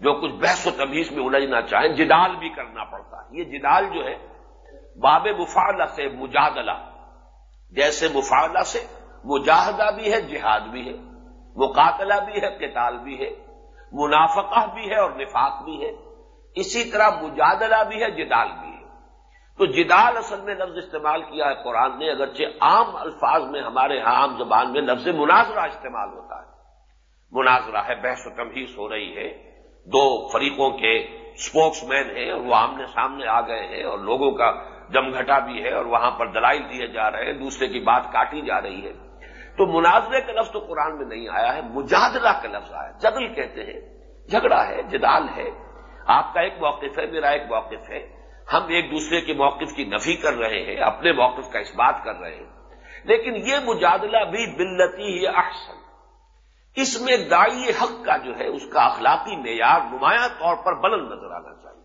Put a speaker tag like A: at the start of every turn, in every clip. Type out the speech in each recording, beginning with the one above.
A: جو کچھ بحث و تمیز میں الجھنا چاہیں، جدال بھی کرنا پڑتا ہے۔ یہ جدال جو ہے، باب مفالہ سے مجادلہ۔ جیسے مفالہ سے مجاہدہ بھی ہے، جہاد بھی ہے۔ مقاتلہ بھی ہے، قتال بھی ہے۔ منافقہ بھی ہے اور نفاق بھی ہے۔ اسی طرح مجادلہ بھی ہے، جدال بھی ہے۔ تو جدال اصل میں لفظ استعمال کیا ہے قرآن نے، اگرچہ عام الفاظ میں ہمارے ہاں عام زبان میں لفظ مناظرہ استعمال ہوتا ہے۔ مناظرہ ہے، بحث و تمہیس ہو رہی ہے۔ دو فریقوں کے اسپوکس مین ہیں اور وہ آمنے سامنے آ گئے ہیں اور لوگوں کا جمگھٹا بھی ہے اور وہاں پر دلائل دیے جا رہے ہیں، دوسرے کی بات کاٹی جا رہی ہے۔ تو مناظرے کا لفظ تو قرآن میں نہیں آیا ہے، مجادلہ کا لفظ آیا جدل کہتے ہیں، جھگڑا ہے، جدال ہے۔ آپ کا ایک موقف ہے، میرا ایک موقف ہے۔ ہم ایک دوسرے کے موقف کی نفی کر رہے ہیں، اپنے موقف کا اس بات کر رہے ہیں۔ لیکن یہ مجادلہ بھی بلتی ہی احسن۔ اس میں دائی حق کا جو ہے، اس کا اخلاقی معیار نمایاں طور پر بلند نظر آنا چاہیے۔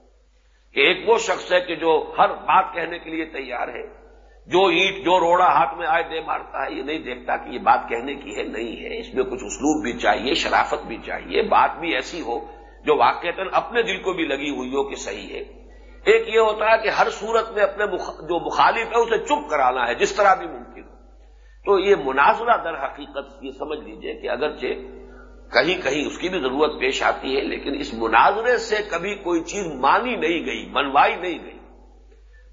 A: کہ ایک وہ شخص ہے کہ جو ہر بات کہنے کے لیے تیار ہے، جو اینٹ، جو روڑا ہاتھ میں آئے دے مارتا ہے، یہ نہیں دیکھتا کہ یہ بات کہنے کی ہے، نہیں ہے۔ اس میں کچھ اسلوب بھی چاہیے، شرافت بھی چاہیے، بات بھی ایسی ہو جو واقع اپنے دل کو بھی لگی ہوئی ہو کہ صحیح ہے۔ ایک یہ ہوتا ہے کہ ہر صورت میں اپنے جو مخالف ہے، اسے چپ کرانا ہے، جس طرح بھی ممکن ہو۔ تو یہ مناظرہ در حقیقت یہ سمجھ لیجیے کہ اگرچہ کہیں کہیں اس کی بھی ضرورت پیش آتی ہے، لیکن اس مناظرے سے کبھی کوئی چیز مانی نہیں گئی، منوائی نہیں گئی۔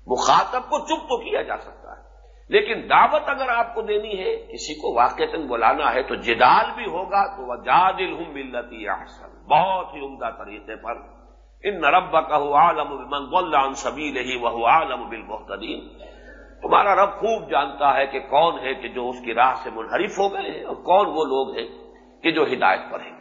A: مخاطب کو چپ تو کیا جا سکتا ہے۔ لیکن دعوت اگر آپ کو دینی ہے، کسی کو واقع بلانا ہے تو جدال بھی ہوگا، تو وہ جادل ہوں ملتی احسن۔ بہت ہی عمدہ طریقے پر۔ ان نرب کا عالم بلان وہ عالم بل تمہارا رب خوب جانتا ہے کہ کون ہے کہ جو اس کی راہ سے منحرف ہو گئے ہیں اور کون وہ لوگ ہیں کہ جو ہدایت پر ہیں۔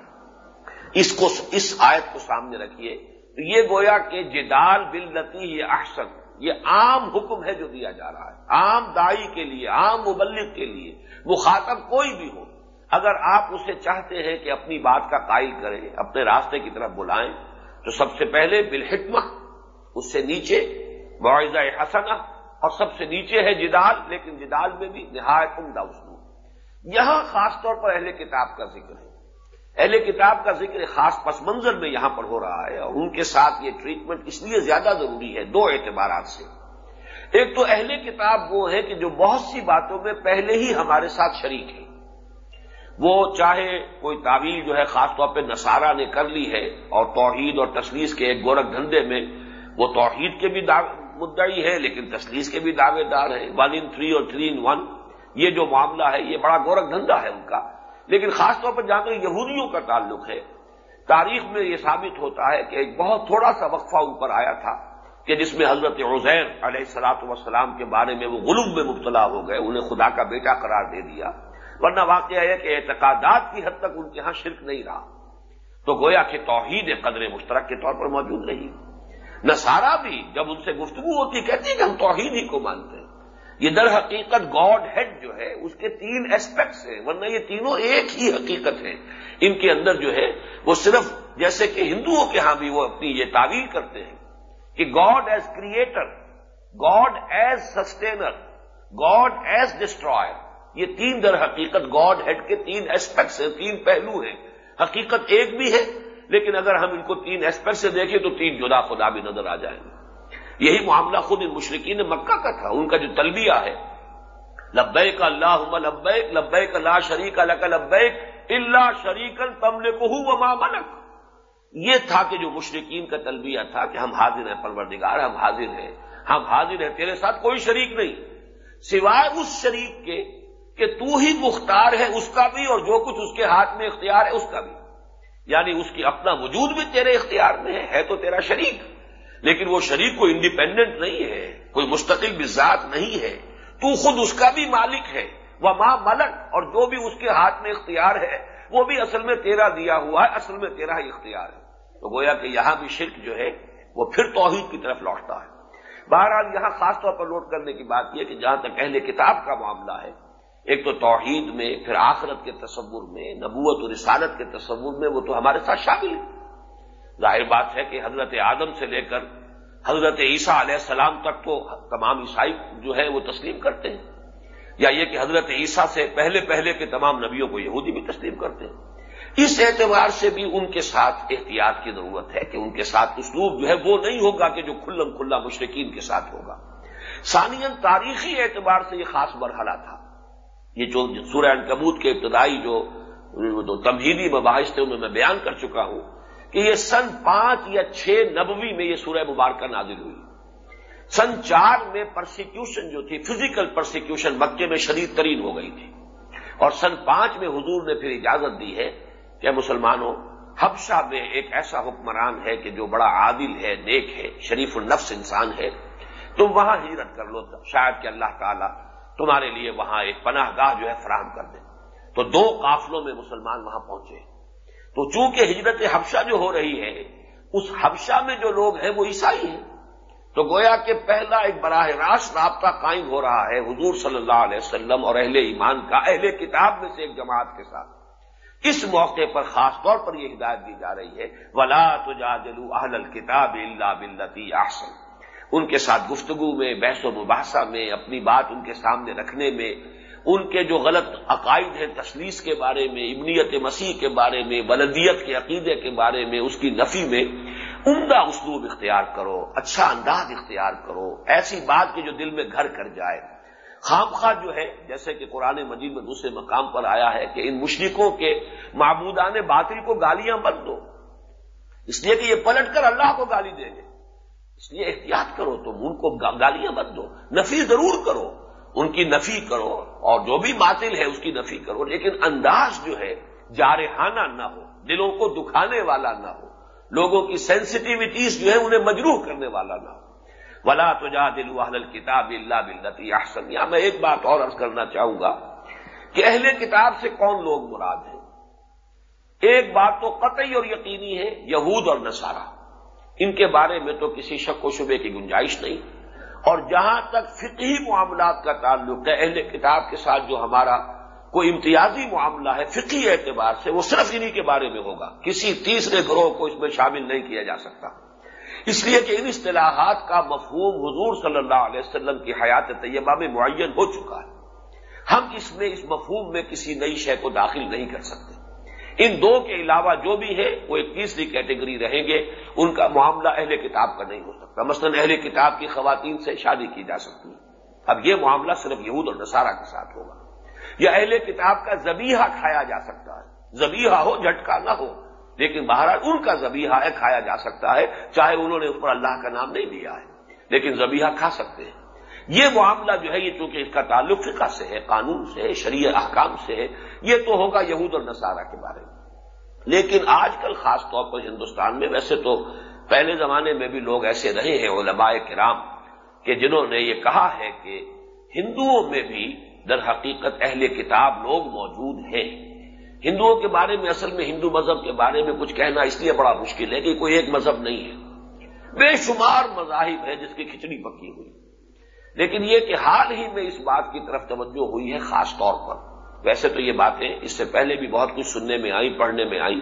A: اس کو اس آیت کو سامنے رکھیے۔ تو یہ گویا کہ جدال بلتی یہ احسن۔ یہ عام حکم ہے جو دیا جا رہا ہے۔ عام دائی کے لیے، عام مبلغ کے لیے۔ مخاطب کوئی بھی ہو۔ اگر آپ اسے چاہتے ہیں کہ اپنی بات کا قائل کریں، اپنے راستے کی طرف بلائیں، تو سب سے پہلے بالحکمہ، اس سے نیچے، معاوضہ حسنہ اور سب سے نیچے ہے جدال، لیکن جدال میں بھی نہایت عمدہ اسلوب یہاں خاص طور پر اہل کتاب کا ذکر ہے۔ اہل کتاب کا ذکر خاص پس منظر میں یہاں پر ہو رہا ہے اور ان کے ساتھ یہ ٹریٹمنٹ اس لیے زیادہ ضروری ہے دو اعتبارات سے۔ ایک تو اہل کتاب وہ ہے کہ جو بہت سی باتوں میں پہلے ہی ہمارے ساتھ شریک ہے وہ چاہے کوئی تعویل جو ہے خاص طور پہ نصارہ نے کر لی ہے اور توحید اور تسلیس کے ایک گورکھ دھندے میں وہ توحید کے بھی مدعی ہے لیکن تسلیس کے بھی دعوے دار ہیں۔ ون ان تھری اور تھری ان ون یہ جو معاملہ ہے، یہ بڑا گورکھ دھندا ہے ان کا۔ لیکن خاص طور پر جہاں تک یہودیوں کا تعلق ہے، تاریخ میں یہ ثابت ہوتا ہے کہ ایک بہت تھوڑا سا وقفہ اوپر آیا تھا کہ جس میں حضرت عزیر علیہ السلاط وسلام کے بارے میں وہ غلوم میں مبتلا ہو گئے، انہیں خدا کا بیٹا قرار دے دیا۔ ورنہ واقعہ ہے کہ اعتقادات کی حد تک ان کے ہاں شرک نہیں رہا۔ تو گویا کہ توحید قدر مشترک کے طور پر موجود رہی نسارا بھی جب ان سے گفتگو ہوتی، کہتی ہے کہ ہم توحید ہی کو مانتے ہیں۔ یہ در حقیقت گاڈ ہیڈ جو ہے، اس کے تین ایسپیکٹس ہیں، ورنہ یہ تینوں ایک ہی حقیقت ہے ان کے اندر جو ہے، وہ صرف جیسے کہ ہندوؤں کے ہاں بھی وہ اپنی یہ تعویل کرتے ہیں کہ God as creator, God as sustainer, God as destroyer, یہ تین در حقیقت گاڈ ہیڈ کے تین ایسپیکٹس ہیں، تین پہلو ہیں۔ حقیقت ایک بھی ہے لیکن اگر ہم ان کو تین ایسپیکٹ سے دیکھیں تو تین جدا خدا بھی نظر آ جائیں گے۔ یہی معاملہ خود ان مشرقین مکہ کا تھا، ان کا جو تلبیہ ہے۔ لبیک اللہ لبیک لبیک لا شریک الک لبیک اللہ شریک تمل بہو و ملک۔ یہ تھا کہ جو مشرقین کا تلبیہ تھا کہ ہم حاضر ہیں، پروردگار ہم حاضر ہیں۔ ہم حاضر ہیں، تیرے ساتھ کوئی شریک نہیں۔ سوائے اس شریک کے کہ تو ہی مختار ہے، اس کا بھی اور جو کچھ اس کے ہاتھ میں اختیار ہے، اس کا بھی۔ یعنی اس کی اپنا وجود بھی تیرے اختیار میں ہے ہے تو تیرا شریک۔ لیکن وہ شریک کو انڈیپینڈنٹ نہیں ہے، کوئی مستقل بزاد نہیں ہے۔ تو خود اس کا بھی مالک ہے۔ وہ ماں ملک اور جو بھی اس کے ہاتھ میں اختیار ہے، وہ بھی اصل میں تیرا دیا ہوا ہے، اصل میں تیرا ہی اختیار ہے۔ تو گویا کہ یہاں بھی شرک جو ہے، وہ پھر توحید کی طرف لوٹتا ہے۔ بہرحال یہاں خاص طور پر نوٹ کرنے کی بات یہ کہ جہاں تک اہل کتاب کا معاملہ ہے ایک تو توحید میں، پھر آخرت کے تصور میں، نبوت و رسالت کے تصور میں وہ تو ہمارے ساتھ شامل ہے ظاہر بات ہے کہ حضرت آدم سے لے کر حضرت عیسیٰ علیہ السلام تک تو تمام عیسائی جو ہے وہ تسلیم کرتے ہیں۔ یا یہ کہ حضرت عیسیٰ سے پہلے پہلے کے تمام نبیوں کو یہودی بھی تسلیم کرتے ہیں۔ اس اعتبار سے بھی ان کے ساتھ احتیاط کی ضرورت ہے کہ ان کے ساتھ اسلوب جو ہے وہ نہیں ہوگا کہ جو کھلم کھلا مشرقین کے ساتھ ہوگا۔ ثانین تاریخی اعتبار سے یہ خاص مرحلہ تھا۔ یہ جو سورہ کبوت کے ابتدائی جو تمہیدی مباحث تھے انہیں میں بیان کر چکا ہوں کہ یہ سن پانچ یا چھ نبوی میں یہ سورہ مبارکہ نازل ہوئی۔ سن چار میں پرسیکیوشن جو تھی فزیکل پرسیکیوشن مکے میں شدید ترین ہو گئی تھی۔ اور سن پانچ میں حضور نے پھر اجازت دی ہے کہ مسلمانوں، حبشہ میں ایک ایسا حکمران ہے کہ جو بڑا عادل ہے، نیک ہے، شریف النفس انسان ہے، تم وہاں ہجرت کر لو، شاید کہ اللہ تعالیٰ تمہارے لیے وہاں ایک پناہ گاہ جو ہے فراہم کر دیں۔ تو دو قافلوں میں مسلمان وہاں پہنچے۔ تو چونکہ ہجرت حبشہ جو ہو رہی ہے، اس حبشہ میں جو لوگ ہیں وہ عیسائی ہیں۔ تو گویا کہ پہلا ایک براہ راست رابطہ قائم ہو رہا ہے حضور صلی اللہ علیہ وسلم اور اہل ایمان کا، اہل کتاب میں سے ایک جماعت کے ساتھ۔ اس موقع پر خاص طور پر یہ ہدایت دی جا رہی ہے، ولا تجادلوا اہل الکتاب الا بالتی احسن ان کے ساتھ گفتگو میں، بحث و مباحثہ میں، اپنی بات ان کے سامنے رکھنے میں، ان کے جو غلط عقائد ہیں تشلیس کے بارے میں، ابنیت مسیح کے بارے میں بلدیت کے عقیدے کے بارے میں، اس کی نفی میں، عمدہ اسلوب اختیار کرو اچھا انداز اختیار کرو، ایسی بات کہ جو دل میں گھر کر جائے۔ خام خواہ جو ہے، جیسے کہ قرآن مجید میں دوسرے مقام پر آیا ہے کہ ان مشرقوں کے معبودان باطل کو گالیاں بند دو۔ اس لیے کہ یہ پلٹ کر اللہ کو گالی دیں گے۔ اس لیے احتیاط کرو تم، ان کو گالیاں بند دو، نفی ضرور کرو۔ ان کی نفی کرو اور جو بھی باطل ہے اس کی نفی کرو، لیکن انداز جو ہے، جارحانہ نہ ہو، دلوں کو دکھانے والا نہ ہو، لوگوں کی سینسٹیوٹیز جو ہے انہیں مجروح کرنے والا نہ ہو۔ ولا تو جا دل کتاب اللہ بلتی احسن یا میں ایک بات اور عرض کرنا چاہوں گا کہ اہل کتاب سے کون لوگ مراد ہیں؟ ایک بات تو قطعی اور یقینی ہے، یہود اور نصارہ۔ ان کے بارے میں تو کسی شک و شبے کی گنجائش نہیں۔ اور جہاں تک فقہی معاملات کا تعلق ہے، اہل کتاب کے ساتھ جو ہمارا کوئی امتیازی معاملہ ہے فقی اعتبار سے، وہ صرف انہی کے بارے میں ہوگا۔ کسی تیسرے گروہ کو اس میں شامل نہیں کیا جا سکتا۔ اس لیے کہ ان اصطلاحات کا مفہوم حضور صلی اللہ علیہ وسلم کی حیات طیبہ میں معین ہو چکا ہے۔ ہم اس میں، اس مفہوم میں کسی نئی شے کو داخل نہیں کر سکتے۔ ان دو کے علاوہ جو بھی ہے وہ ایک تیسری کیٹیگری رہیں گے۔ ان کا معاملہ اہل کتاب کا نہیں ہو سکتا۔ مثلاً اہل کتاب کی خواتین سے شادی کی جا سکتی ہے۔ اب یہ معاملہ صرف یہود اور نصارہ کے ساتھ ہوگا۔ یا اہل کتاب کا زبیحہ کھایا جا سکتا ہے۔ زبیحہ ہو، جھٹکا نہ ہو، لیکن بہرحال ان کا زبیحہ ہے کھایا جا سکتا ہے، چاہے انہوں نے اس پر اللہ کا نام نہیں لیا ہے، لیکن زبیحہ کھا سکتے ہیں۔ یہ معاملہ جو ہے یہ چونکہ اس کا تعلق فقہ سے ہے، قانون سے ہے شریع احکام سے ہے، یہ تو ہوگا یہود اور نصارہ کے بارے میں۔ لیکن آج کل خاص طور پر ہندوستان میں ویسے تو پہلے زمانے میں بھی لوگ ایسے رہے ہیں علماء کرام کہ جنہوں نے یہ کہا ہے کہ ہندوؤں میں بھی در حقیقت اہل کتاب لوگ موجود ہیں۔ ہندوؤں کے بارے میں، اصل میں ہندو مذہب کے بارے میں کچھ کہنا اس لیے بڑا مشکل ہے کہ کوئی ایک مذہب نہیں ہے۔ بے شمار مذاہب ہے جس کی کھچڑی پکی ہوئی۔ لیکن یہ کہ حال ہی میں اس بات کی طرف توجہ ہوئی ہے خاص طور پر۔ ویسے تو یہ باتیں اس سے پہلے بھی بہت کچھ سننے میں آئی پڑھنے میں آئی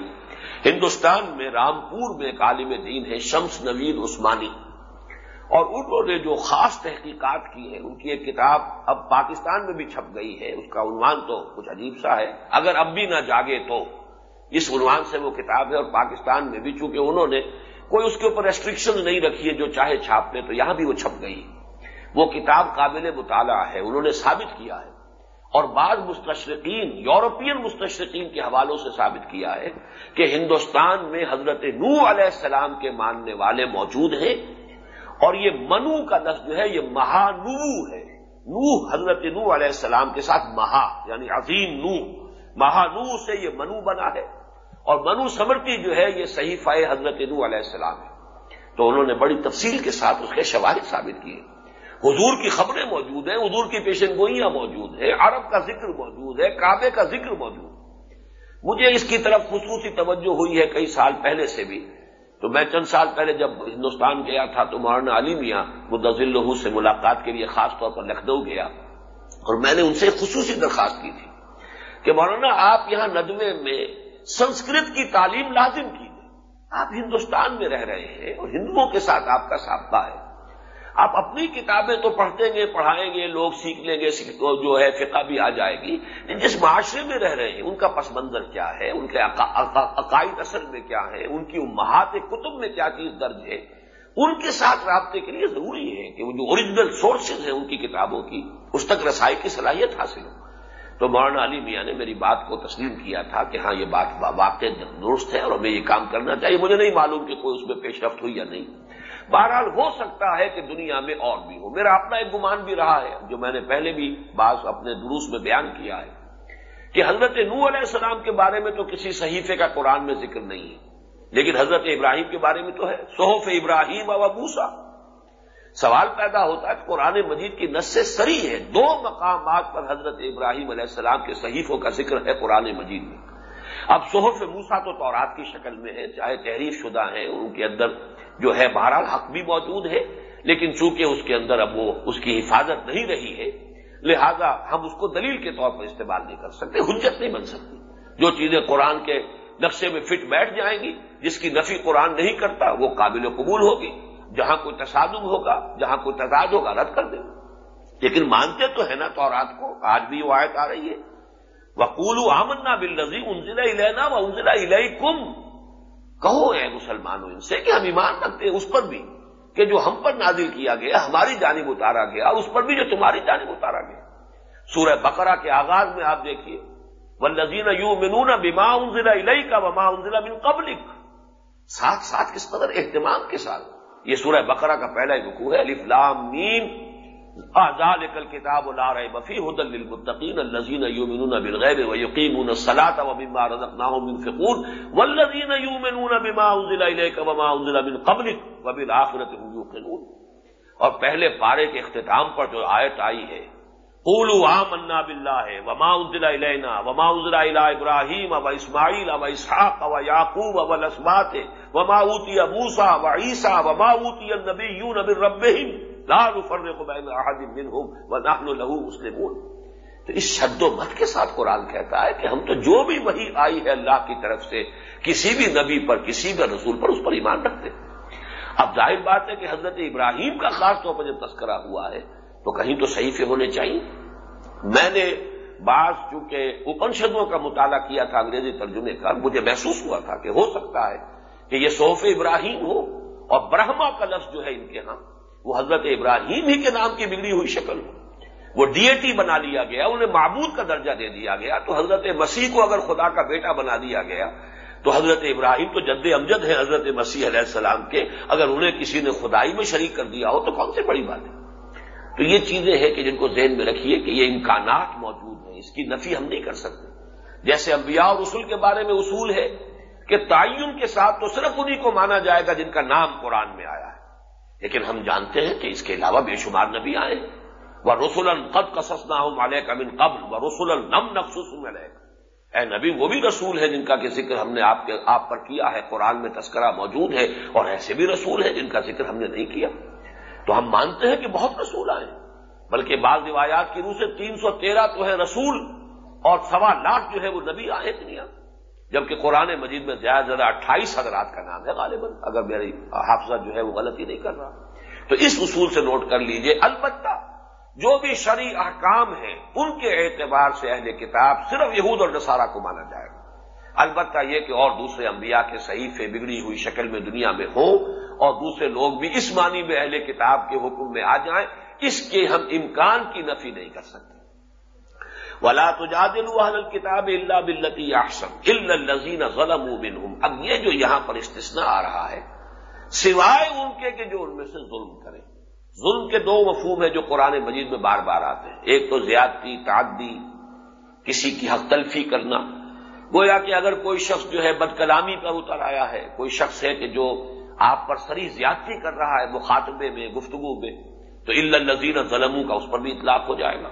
A: ہندوستان میں رامپور میں ایک عالم دین ہے، شمس نوید عثمانی۔ اور انہوں نے جو خاص تحقیقات کی ہیں، ان کی ایک کتاب اب پاکستان میں بھی چھپ گئی ہے، اس کا عنوان تو کچھ عجیب سا ہے۔ اگر اب بھی نہ جاگے تو اس عنوان سے وہ کتاب ہے اور پاکستان میں بھی، چونکہ انہوں نے کوئی اس کے اوپر ریسٹرکشن نہیں رکھی ہے، جو چاہے چھاپ لے، تو یہاں بھی وہ چھپ گئی۔ وہ کتاب قابل مطالعہ ہے، انہوں نے ثابت کیا ہے۔ اور بعض مستشرقین، یورپین مستشرقین کے حوالوں سے ثابت کیا ہے کہ ہندوستان میں حضرت نو علیہ السلام کے ماننے والے موجود ہیں۔ اور یہ منو کا لفظ جو ہے، یہ مہانو ہے۔ نو، حضرت نو علیہ السلام کے ساتھ مہا یعنی عظیم نو۔ مہانو سے یہ منو بنا ہے۔ اور منو سمرتی جو ہے، یہ صحیح حضرت نو علیہ السلام ہے۔ تو انہوں نے بڑی تفصیل کے ساتھ اس کے شواہد ثابت کیے۔ حضور کی خبریں موجود ہیں، حضور کی پیشن گوئیاں موجود ہیں، عرب کا ذکر موجود ہے، کعبے کا ذکر موجود ہے۔ مجھے اس کی طرف خصوصی توجہ ہوئی ہے کئی سال پہلے سے بھی۔ تو میں چند سال پہلے جب ہندوستان گیا تھا تو مولانا علی میاں مدضل لہو سے ملاقات کے لیے خاص طور پر لکھنؤ گیا۔ اور میں نے ان سے خصوصی درخواست کی تھی کہ مولانا آپ یہاں ندوے میں سنسکرت کی تعلیم لازم کی آپ ہندوستان میں رہ رہے ہیں اور ہندوؤں کے ساتھ آپ کا سابقہ ہے۔ آپ اپنی کتابیں تو پڑھتے گے، پڑھائیں گے، لوگ سیکھ لیں گے جو ہے فقہ بھی آ جائے گی۔ جس معاشرے میں رہ رہے ہیں، ان کا پس منظر کیا ہے؟ ان کے عقائد اصل میں کیا ہے ان کی امہات کتب میں کیا چیز درج ہے؟ ان کے ساتھ رابطے کے لیے ضروری ہے کہ وہ جو اوریجنل سورسز ہیں ان کی کتابوں کی اس تک رسائی کی صلاحیت حاصل ہو۔ تو مولانا علی میاں نے میری بات کو تسلیم کیا تھا کہ ہاں یہ بات واقع درست ہے اور ہمیں یہ کام کرنا چاہیے، مجھے نہیں معلوم کہ کوئی اس میں پیش رفت ہوئی یا نہیں۔ بہرحال ہو سکتا ہے کہ دنیا میں اور بھی ہو۔ میرا اپنا ایک گمان بھی رہا ہے، جو میں نے پہلے بھی بعض اپنے دروس میں بیان کیا ہے، کہ حضرت نو علیہ السلام کے بارے میں تو کسی صحیفے کا قرآن میں ذکر نہیں ہے، لیکن حضرت ابراہیم کے بارے میں تو ہے۔ صحف ابراہیم و بوسا سوال پیدا ہوتا ہے کہ قرآن مجید کی نس سے سری ہے۔ دو مقامات پر حضرت ابراہیم علیہ السلام کے صحیفوں کا ذکر ہے قرآن مجید میں۔ اب صحف موسا تو تورات کی شکل میں ہے، چاہے تحریر شدہ ہیں ان کے اندر جو ہے بہرحال حق بھی موجود ہے، لیکن چونکہ اس کے اندر اب وہ اس کی حفاظت نہیں رہی ہے، لہذا ہم اس کو دلیل کے طور پر استعمال نہیں کر سکتے، حجت نہیں بن سکتی۔ جو چیزیں قرآن کے نقشے میں فٹ بیٹھ جائیں گی، جس کی نفی قرآن نہیں کرتا، وہ قابل قبول ہوگی۔ جہاں کوئی تصادم ہوگا، جہاں کوئی تضاد ہوگا، رد کر دیں لیکن مانتے تو ہے نا تو رات کو، آج بھی وہ آیت آ رہی ہے۔ وقول آمنا بل انزلہ لینا و انزلہ الہی کم کہو اے مسلمانوں، ان سے کہ ہم ایمان رکھتے ہیں، اس پر بھی کہ جو ہم پر نازل کیا گیا، ہماری جانب اتارا گیا، اور اس پر بھی جو تمہاری جانب اتارا گیا۔ سورہ بقرہ کے آغاز میں آپ دیکھیے و نذین یو منون بیما انزلہ الہی کا وما انزلہ من قبلک ساتھ ساتھ کس قدر اہتمام کے ساتھ۔ یہ سورہ بقرہ کا پہلا رکوع ہے، الف لام میم۔ ذالک الکتاب لا ریب فیہ هدى للمتقین الذین یؤمنون بالغیب ویقیمون الصلاة ومما رزقناهم ينفقون والذین یؤمنون بما انزل الیک وما انزل من قبلک وبالآخرة هم یوقنون۔ اور پہلے پارے کے اختتام پر جو آیت آئی ہے، قولوا آمنا باللہ وما انزل الینا وما انزل الی ابراہیم و اسماعیل و اسحاق و یعقوب و الاسباط وما اوتی موسیٰ و عیسیٰ وما اوتی النبیون من ربہم۔ لا نفرق بین احد منہم ونحن له مسلمون۔ تو اس شد و مت کے ساتھ قرآن کہتا ہے کہ ہم تو جو بھی وہی آئی ہے اللہ کی طرف سے، کسی بھی نبی پر، کسی بھی رسول پر اس پر ایمان رکھتے۔ اب ظاہر بات ہے کہ حضرت ابراہیم کا خاص طور پر جب تذکرہ ہوا ہے، تو کہیں تو صحیح سے ہونے چاہیے۔ میں نے بعض چونکہ اپنشدوں کا مطالعہ کیا تھا انگریزی ترجمے کا، مجھے محسوس ہوا تھا کہ ہو سکتا ہے کہ یہ صوف ابراہیم ہو اور برہما کا لفظ جو ہے ان کے ہاں۔ وہ حضرت ابراہیم ہی کے نام کی بگڑی ہوئی شکل ہو۔ وہ ڈی اے ٹی بنا لیا گیا، انہیں معبود کا درجہ دے دیا گیا۔ تو حضرت مسیح کو اگر خدا کا بیٹا بنا دیا گیا، تو حضرت ابراہیم تو جد امجد ہے حضرت مسیح علیہ السلام کے۔ اگر انہیں کسی نے خدائی میں شریک کر دیا ہو، تو کون سی بڑی بات ہے؟ تو یہ چیزیں ہیں کہ جن کو ذہن میں رکھیے کہ یہ امکانات موجود ہیں، اس کی نفی ہم نہیں کر سکتے۔ جیسے انبیاء اور رسول کے بارے میں اصول ہے کہ تعین کے ساتھ تو صرف انہیں کو مانا جائے گا جن کا نام قرآن میں آیا ہے۔ لیکن ہم جانتے ہیں کہ اس کے علاوہ بے شمار نبی آئے وہ رسول قد قصص نہ ہو مالے کمن قبل و رسول نم نفسوس اے نبی، وہ بھی رسول ہے جن کا کہ ذکر ہم نے آپ کے آپ پر کیا ہے۔ قرآن میں تذکرہ موجود ہے اور ایسے بھی رسول ہیں جن کا ذکر ہم نے نہیں کیا۔ تو ہم مانتے ہیں کہ بہت رسول آئے بلکہ بعض روایات کی روح سے تین سو تیرہ تو ہے رسول اور سوا لاکھ جو ہے وہ نبی آئے دنیا جبکہ قرآن مجید میں زیادہ زیادہ اٹھائیس حضرات کا نام ہے غالباً، اگر میری حافظہ جو ہے وہ غلطی نہیں کر رہا۔ تو اس اصول سے نوٹ کر لیجیے، البتہ جو بھی شرع احکام ہیں، ان کے اعتبار سے اہل کتاب صرف یہود اور نصارہ کو مانا جائے گا۔ البتہ یہ کہ اور دوسرے انبیاء کے صحیفے بگڑی ہوئی شکل میں دنیا میں ہوں اور دوسرے لوگ بھی اس معنی میں اہل کتاب کے حکم میں آ جائیں، اس کے ہم امکان کی نفی نہیں کر سکتے۔ ولا تو جادل کتاب اللہ بلتی آسم الزین غلم اب یہ جو یہاں پر استثنا آ رہا ہے، سوائے ان کے کہ جو ان میں سے ظلم کرے ظلم کے دو مفہوم ہیں جو قرآن مجید میں بار بار آتے ہیں. ایک تو زیادتی، تعدی، کسی کی حق تلفی کرنا. گویا کہ اگر کوئی شخص جو ہے بد کلامی پر اتر آیا ہے، کوئی شخص ہے کہ جو آپ پر سری زیادتی کر رہا ہے مخاطبے میں، گفتگو میں، تو الزین ظلموں کا اس پر بھی اطلاق ہو جائے گا.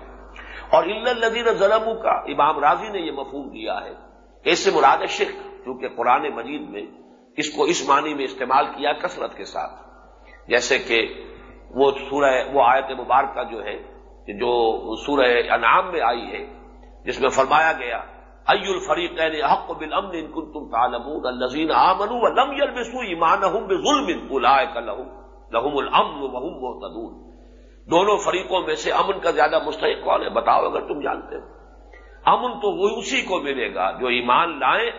A: اور الزین ظلموں کا امام راضی نے یہ مفہوم دیا ہے۔ ایسے مراد شرک، کیونکہ قرآن مجید میں اس کو اس معنی میں استعمال کیا کثرت کے ساتھ۔ جیسے کہ وہ سورہ، وہ آیت مبارکہ جو ہے، جو سورہ انعام میں آئی ہے، جس میں فرمایا گیا ای الفریقین حق بل امن ان کن تم تالمون الزین آمن لم یلبسو ایمان بظلم اولئک لهم لہم الامن وہم وہ دونوں فریقوں میں سے امن کا زیادہ مستحق کون ہے؟ بتاؤ اگر تم جانتے ہو۔ امن تو وہ اسی کو ملے گا جو ایمان لائیں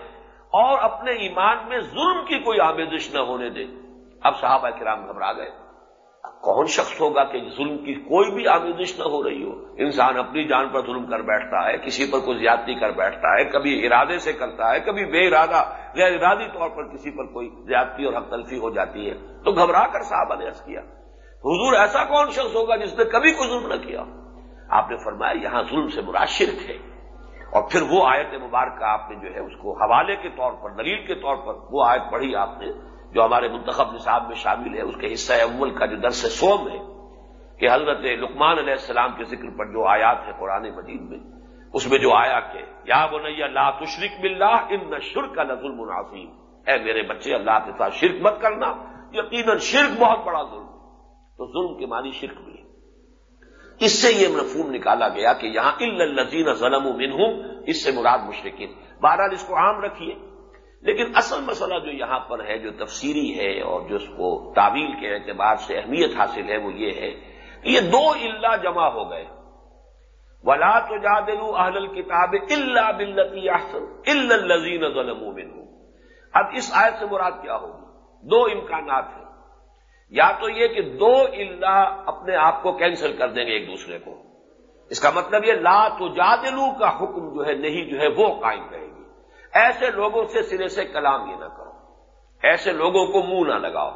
A: اور اپنے ایمان میں ظلم کی کوئی آمیزش نہ ہونے دے۔ اب صحابہ کرام گھبرا گئے۔ کون شخص ہوگا کہ ظلم کی کوئی بھی آمیزش نہ ہو رہی ہو؟ انسان اپنی جان پر ظلم کر بیٹھتا ہے، کسی پر کوئی زیادتی کر بیٹھتا ہے، کبھی ارادے سے کرتا ہے، کبھی بے ارادہ، غیر ارادی طور پر کسی پر کوئی زیادتی اور حق تلفی ہو جاتی ہے۔ تو گھبرا کر صاحبہ نے عرض کیا۔ حضور ایسا کون شخص ہوگا جس نے کبھی کوئی ظلم نہ کیا؟ آپ نے فرمایا یہاں ظلم سے مراشر تھے اور پھر وہ آیت مبارکہ آپ نے جو ہے اس کو حوالے کے طور پر، دلیل کے طور پر وہ آیت پڑھی آپ نے، جو ہمارے منتخب نصاب میں شامل ہے۔ اس کے حصہ اول کا جو درس سوم ہے کہ حضرت لکمان علیہ السلام کے ذکر پر جو آیات ہے قرآن مجید میں، اس میں جو آیا کہ، یا بنیا لا تشرک باللہ ان شرک کا نظل مناسب اے میرے بچے، اللہ کے ساتھ شرک مت کرنا۔ یقیناً شرک بہت بڑا ظلم تو ظلم کے معنی شرک بھی ہے۔ اس سے یہ مفہوم نکالا گیا کہ یہاں الزین ظلم منہم، اس سے مراد مشرقین بہرحال اس کو عام رکھیے۔ لیکن اصل مسئلہ جو یہاں پر ہے، جو تفسیری ہے اور جو اس کو تعویل کے اعتبار سے اہمیت حاصل ہے، وہ یہ ہے کہ یہ دو اللہ جمع ہو گئے۔ ولا تو جا دلو اہل کتاب اللہ بلتی احسن الزین ظلم اب اس آیت سے مراد کیا ہوگی؟ دو امکانات ہیں۔ یا تو یہ کہ دو اللہ اپنے آپ کو کینسل کر دیں گے ایک دوسرے کو۔ اس کا مطلب یہ لا تو جادلو کا حکم جو ہے، نہیں جو ہے، وہ قائم رہے گی۔ ایسے لوگوں سے سرے سے کلام یہ نہ کرو۔ ایسے لوگوں کو منہ نہ لگاؤ۔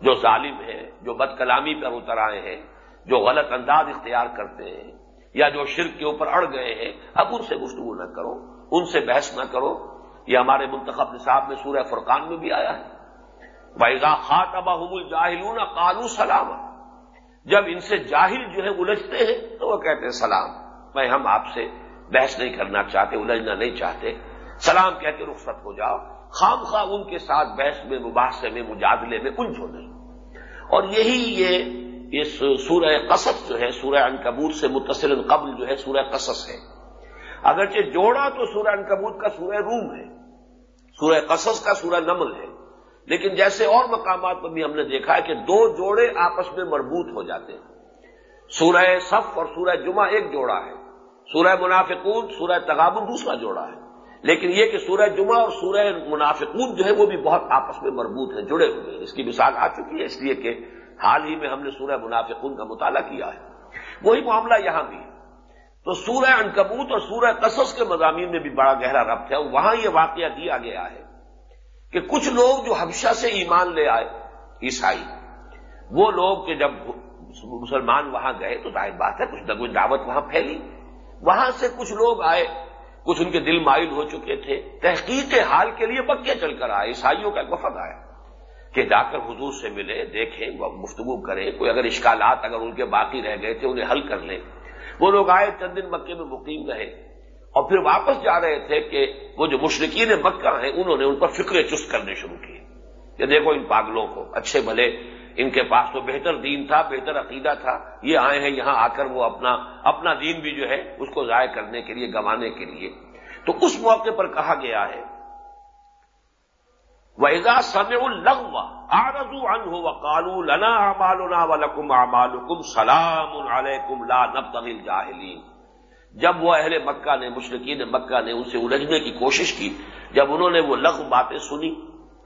A: جو ظالم ہیں، جو بد کلامی پر اتر آئے ہیں، جو غلط انداز اختیار کرتے ہیں، یا جو شرک کے اوپر اڑ گئے ہیں، اب ان سے گفتگو نہ کرو۔ ان سے بحث نہ کرو۔ یہ ہمارے منتخب نصاب میں سورہ فرقان میں بھی آیا ہے۔ ویزا خاطبہ الجاہلون قالو سلام۔ جب ان سے جاہل جو ہے الجھتے ہیں، تو وہ کہتے ہیں سلام۔ میں ہم آپ سے بحث نہیں کرنا چاہتے، الجھنا نہیں چاہتے۔ سلام کہہ کے رخصت ہو جاؤ۔ خام خواہ ان کے ساتھ بحث میں، مباحثے میں، مجادلے میں الجھو نہیں۔ اور یہی یہ اس سورہ قصص جو ہے، سورہ انکبوت سے متصل قبل جو ہے، سورہ قصص ہے۔ اگرچہ جوڑا تو سورہ انکبوت کا سورہ روم ہے۔ سورہ قصص کا سورہ نمل ہے۔ لیکن جیسے اور مقامات پر بھی ہم نے دیکھا ہے کہ دو جوڑے آپس میں مربوط ہو جاتے ہیں۔ سورہ صف اور سورہ جمعہ ایک جوڑا ہے۔ سورہ منافقون، سورہ تغابن دوسرا جوڑا ہے۔ لیکن یہ کہ سورہ جمعہ اور سورہ منافقون جو ہے وہ بھی بہت آپس میں مربوط ہیں، جڑے ہوئے ہیں۔ اس کی مثال آ چکی ہے، اس لیے کہ حال ہی میں ہم نے سورہ منافقون کا مطالعہ کیا ہے۔ وہی معاملہ یہاں بھی ہے۔ تو سورہ انکبوت اور سورہ قصص کے مضامین میں بھی بڑا گہرا ربط ہے۔ وہاں یہ واقعہ دیا گیا ہے۔ کہ کچھ لوگ جو حبشہ سے ایمان لے آئے، عیسائی، وہ لوگ کہ جب مسلمان وہاں گئے تو ظاہر بات ہے، کچھ نہ کچھ دعوت وہاں پھیلی۔ وہاں سے کچھ لوگ آئے، کچھ ان کے دل مائل ہو چکے تھے۔ تحقیق حال کے لیے بکے چل کر آئے، عیسائیوں کا ایک وفد آیا کہ جا کر حضور سے ملے، دیکھیں گفتگو کریں۔ کوئی اگر اشکالات اگر ان کے باقی رہ گئے تھے، انہیں حل کر لیں۔ وہ لوگ آئے، چند دن مکے میں مقیم رہے۔ اور پھر واپس جا رہے تھے کہ وہ جو مشرقین مکہ ہیں، انہوں نے ان پر فکرے چست کرنے شروع کیے۔ کہ دیکھو ان پاگلوں کو، اچھے بھلے، ان کے پاس تو بہتر دین تھا، بہتر عقیدہ تھا، یہ آئے ہیں یہاں آ کر وہ اپنا اپنا دین بھی جو ہے، اس کو ضائع کرنے کے لیے، گنوانے کے لیے۔ تو اس موقع پر کہا گیا ہے ویزا سمع الغ آرزو ان ہو کالو لنا امالنا ولکم امالکم سلام علیکم لا نبتغل جاہلین جب وہ اہل مکہ نے مشرقین مکہ نے ان سے الجھنے کی کوشش کی، جب انہوں نے وہ لغ باتیں سنی،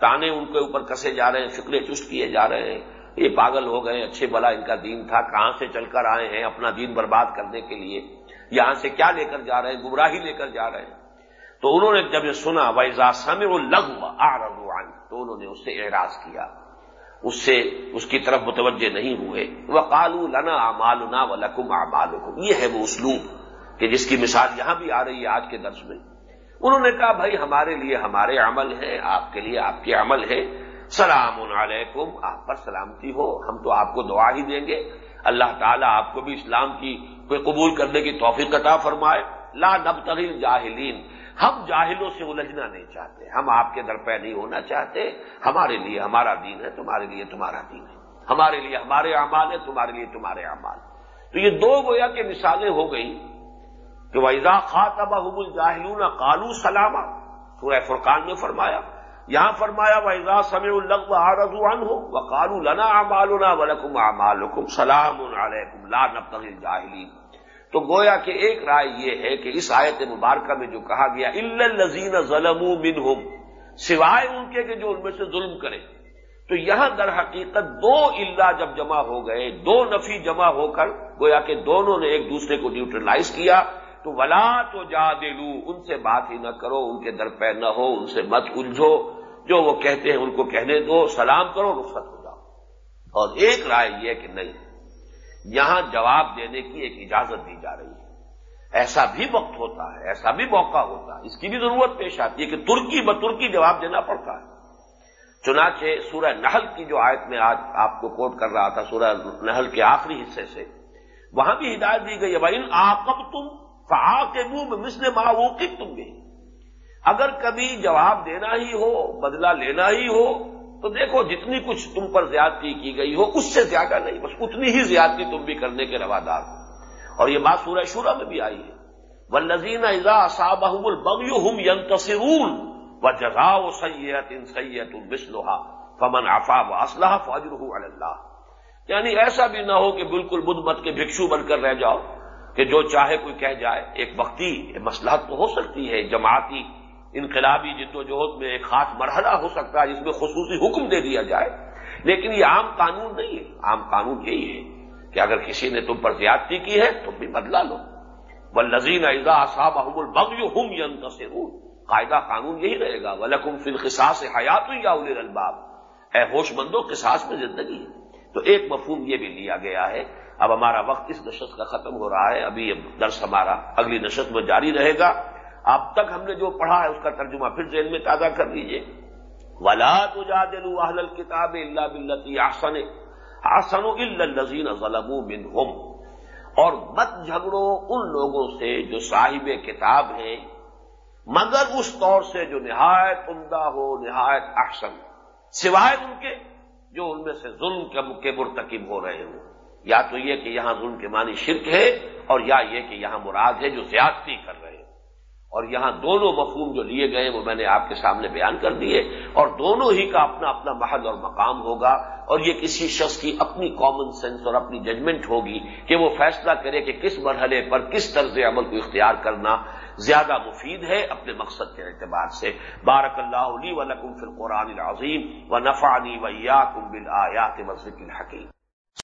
A: تانے ان کے اوپر کسے جا رہے ہیں، فکرے چست کیے جا رہے ہیں، یہ پاگل ہو گئے، اچھے بلا ان کا دین تھا، کہاں سے چل کر آئے ہیں اپنا دین برباد کرنے کے لیے، یہاں سے کیا لے کر جا رہے ہیں، گمراہی لے کر جا رہے ہیں۔ تو انہوں نے جب یہ سنا ویزا سمے وہ لغ آ تو انہوں نے اس سے اعراض کیا۔ اس سے اس کی طرف متوجہ نہیں ہوئے۔ وہ کالو لنا امالنا و لکم امالکم یہ ہے وہ اسلوب۔ کہ جس کی مثال یہاں بھی آ رہی ہے آج کے درس میں، انہوں نے کہا، بھائی، ہمارے لیے ہمارے عمل ہیں، آپ کے لیے آپ کے عمل ہے سلام علیکم، آپ پر سلامتی ہو، ہم تو آپ کو دعا ہی دیں گے۔ اللہ تعالیٰ آپ کو بھی اسلام کی کوئی قبول کرنے کی توفیق عطا فرمائے۔ لا نبتغل جاہلین ہم جاہلوں سے الجھنا نہیں چاہتے۔ ہم آپ کے درپے نہیں ہونا چاہتے۔ ہمارے لیے ہمارا دین ہے، تمہارے لیے تمہارا دین ہے۔ ہمارے لیے ہمارے اعمال ہے تمہارے لیے تمہارے اعمال۔ تو یہ دو گویا کے مثالیں ہو گئی کہ ویزا خاطبہ الجاہلون کالو سلامہ سورہ فرقان میں فرمایا، یہاں فرمایا ویزا سمع الگ آرزوان ہو وہ کالو لنا امالنا ولکم امالکم سلام علیکم لا نبتغ الجاہلین تو گویا کہ ایک رائے یہ ہے کہ اس آیت مبارکہ میں جو کہا گیا الزین ظلم منہم سوائے ان کے کہ جو ان میں سے ظلم کرے۔ تو یہاں در حقیقت دو اللہ جب جمع ہو گئے، دو نفی جمع ہو کر، گویا کہ دونوں نے ایک دوسرے کو نیوٹرلائز کیا۔ تو ولا تو جا دلو ان سے بات ہی نہ کرو، ان کے در پہ نہ ہو، ان سے مت الجھو، جو وہ کہتے ہیں ان کو کہنے دو، سلام کرو، رخصت ہو جاؤ۔ اور ایک رائے یہ کہ نہیں، یہاں جواب دینے کی ایک اجازت دی جا رہی ہے۔ ایسا بھی وقت ہوتا ہے، ایسا بھی موقع ہوتا ہے، اس کی بھی ضرورت پیش آتی ہے کہ ترکی ب ترکی جواب دینا پڑتا ہے۔ چنانچہ سورہ نحل کی جو آیت میں آج آپ کو کوٹ کر رہا تھا، سورہ نحل کے آخری حصے سے، وہاں بھی ہدایت دی گئی ہے بھائی آکب تم فا کے منہ میں مسل ماوقف تم گئی۔ اگر کبھی جواب دینا ہی ہو، بدلہ لینا ہی ہو، تو دیکھو جتنی کچھ تم پر زیادتی کی گئی ہو، اس سے زیادہ نہیں، بس اتنی ہی زیادتی تم بھی کرنے کے روادار ہو۔ اور یہ بات سورہ شورا میں بھی آئی ہے۔ وہ نذین اضا صاب البغ ہم ینتصرون و جگا و سید ان سید البسلحا فمن آفا و اسلحہ فاجر اللہ یعنی ایسا بھی نہ ہو کہ بالکل بدھ مت کے بھکشو بن کر رہ جاؤ۔ کہ جو چاہے کوئی کہہ جائے، ایک وقتی مسلحت تو ہو سکتی ہے، جماعتی انقلابی جد و جہد میں ایک خاص مرحلہ ہو سکتا ہے جس میں خصوصی حکم دے دیا جائے۔ لیکن یہ عام قانون نہیں ہے۔ عام قانون یہی ہے کہ اگر کسی نے تم پر زیادتی کی ہے تم بھی بدلا لو۔ وہ لذین اعزا صاحب احم البغ ہم قاعدہ قانون یہی رہے گا۔ ولکم فی الخصاص حیات یا اول الباب اے ہوش مندو، قصاص میں زندگی ہے۔ تو ایک مفہوم یہ بھی لیا گیا ہے اب ہمارا وقت اس نشست کا ختم ہو رہا ہے۔ ابھی یہ درس ہمارا اگلی نشست میں جاری رہے گا۔ اب تک ہم نے جو پڑھا ہے اس کا ترجمہ پھر ذہن میں تازہ کر لیجیے ولا تجا دلو اہل کتاب اللہ بلتی آسن آسن الزین ظلم منہم اور مت جھگڑو ان لوگوں سے جو صاحب کتاب ہیں، مگر اس طور سے جو نہایت عمدہ ہو، نہایت احسن، سوائے ان کے جو ان میں سے ظلم کے مرتکب ہو رہے ہوں۔ یا تو یہ کہ یہاں ظلم کے معنی شرک ہے اور یا یہ کہ یہاں مراد ہے جو زیادتی کر رہے ہیں۔ اور یہاں دونوں مفہوم جو لیے گئے وہ میں نے آپ کے سامنے بیان کر دیے۔ اور دونوں ہی کا اپنا اپنا محل اور مقام ہوگا۔ اور یہ کسی شخص کی اپنی کامن سینس اور اپنی ججمنٹ ہوگی کہ وہ فیصلہ کرے کہ کس مرحلے پر کس طرز عمل کو اختیار کرنا زیادہ مفید ہے اپنے مقصد کے اعتبار سے۔ بارک اللہ علی و نقم فی القرآن العظیم و نفانی ویا کم بل آیات الحکیم۔